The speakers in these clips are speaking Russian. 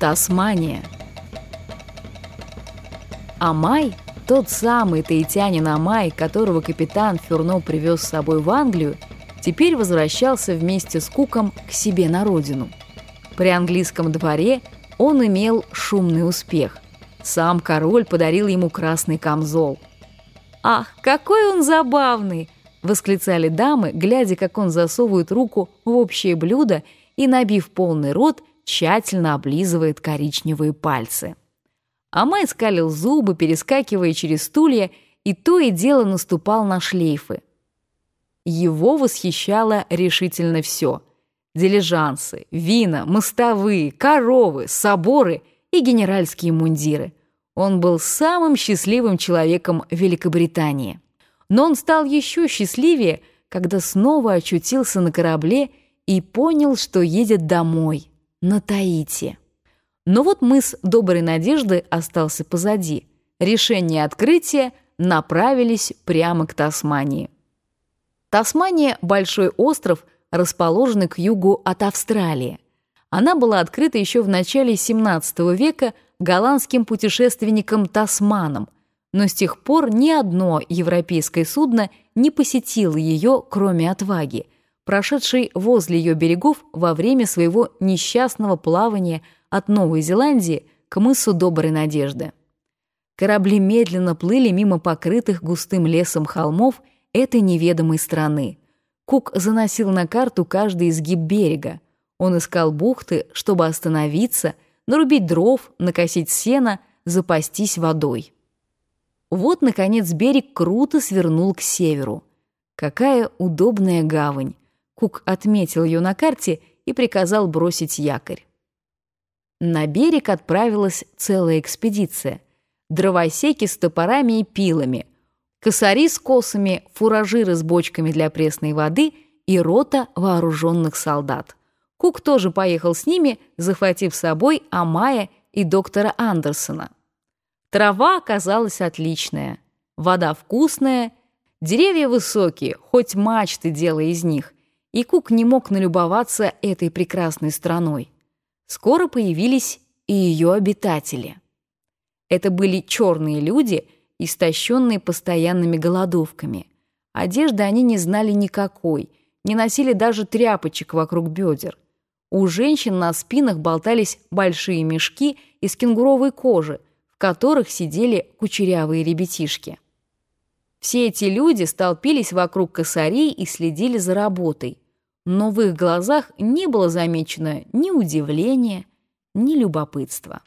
Тасмания. Амай, тот самый таитянин Амай, которого капитан Фюрно привез с собой в Англию, теперь возвращался вместе с Куком к себе на родину. При английском дворе он имел шумный успех. Сам король подарил ему красный камзол. «Ах, какой он забавный!» — восклицали дамы, глядя, как он засовывает руку в общее блюдо и, набив полный рот, тщательно облизывает коричневые пальцы. Амай скалил зубы, перескакивая через стулья, и то и дело наступал на шлейфы. Его восхищало решительно все. Дилижансы, вина, мостовые, коровы, соборы и генеральские мундиры. Он был самым счастливым человеком Великобритании. Но он стал еще счастливее, когда снова очутился на корабле и понял, что едет домой на Таити. Но вот мыс Доброй Надежды остался позади. Решение открытия направились прямо к Тасмании. Тасмания – большой остров, расположенный к югу от Австралии. Она была открыта еще в начале XVII века голландским путешественником Тасманом, но с тех пор ни одно европейское судно не посетило ее, кроме «Отваги», прошедший возле ее берегов во время своего несчастного плавания от Новой Зеландии к мысу Доброй Надежды. Корабли медленно плыли мимо покрытых густым лесом холмов этой неведомой страны. Кук заносил на карту каждый изгиб берега. Он искал бухты, чтобы остановиться, нарубить дров, накосить сено, запастись водой. Вот, наконец, берег круто свернул к северу. Какая удобная гавань! Кук отметил ее на карте и приказал бросить якорь. На берег отправилась целая экспедиция. Дровосеки с топорами и пилами, косари с косами, фуражиры с бочками для пресной воды и рота вооруженных солдат. Кук тоже поехал с ними, захватив с собой Амая и доктора Андерсона. Трава оказалась отличная, вода вкусная, деревья высокие, хоть мачты делай из них, и Кук не мог налюбоваться этой прекрасной страной. Скоро появились и ее обитатели. Это были черные люди, истощенные постоянными голодовками. Одежды они не знали никакой, не носили даже тряпочек вокруг бедер. У женщин на спинах болтались большие мешки из кенгуровой кожи, в которых сидели кучерявые ребятишки. Все эти люди столпились вокруг косарей и следили за работой, но в их глазах не было замечено ни удивления, ни любопытства.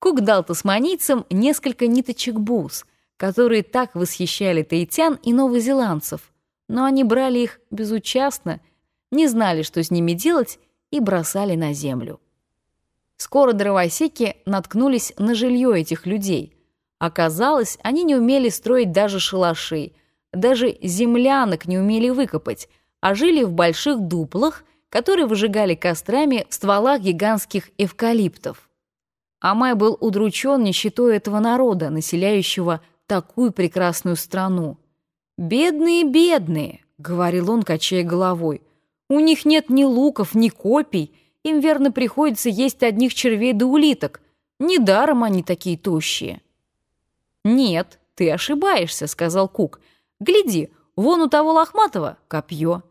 Кук дал тасманийцам несколько ниточек бус, которые так восхищали таитян и новозеландцев, но они брали их безучастно, не знали, что с ними делать, и бросали на землю. Скоро дровосеки наткнулись на жилье этих людей – Оказалось, они не умели строить даже шалаши, даже землянок не умели выкопать, а жили в больших дуплах, которые выжигали кострами в стволах гигантских эвкалиптов. Амай был удручен нищетой этого народа, населяющего такую прекрасную страну. «Бедные, бедные!» — говорил он, качая головой. «У них нет ни луков, ни копий, им верно приходится есть одних червей да улиток. Недаром они такие тощие». «Нет, ты ошибаешься», — сказал Кук. «Гляди, вон у того лохматого копье».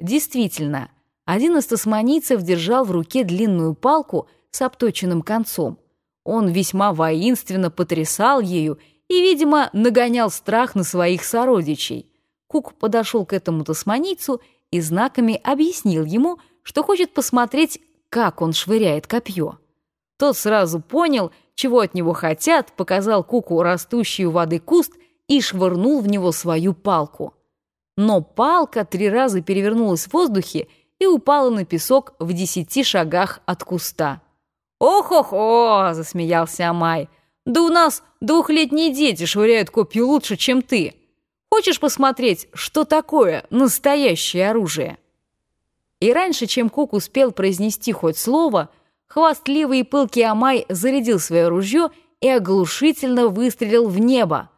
Действительно, один из тасманийцев держал в руке длинную палку с обточенным концом. Он весьма воинственно потрясал ею и, видимо, нагонял страх на своих сородичей. Кук подошел к этому тасманийцу и знаками объяснил ему, что хочет посмотреть, как он швыряет копье. Тот сразу понял, чего от него хотят, показал Куку растущий у воды куст и швырнул в него свою палку. Но палка три раза перевернулась в воздухе и упала на песок в десяти шагах от куста. «Ох-ох-ох!» — засмеялся Амай. «Да у нас двухлетние дети швыряют копью лучше, чем ты. Хочешь посмотреть, что такое настоящее оружие?» И раньше, чем Кук успел произнести хоть слово, Хвастливый и пылкий Амай зарядил свое ружье и оглушительно выстрелил в небо.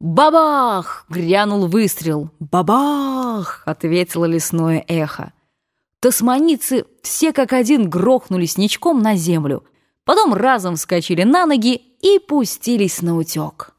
«Бабах!» — грянул выстрел. «Бабах!» — ответило лесное эхо. Тасманицы все как один грохнулись ничком на землю. потом разом вскочили на ноги и пустились на утек.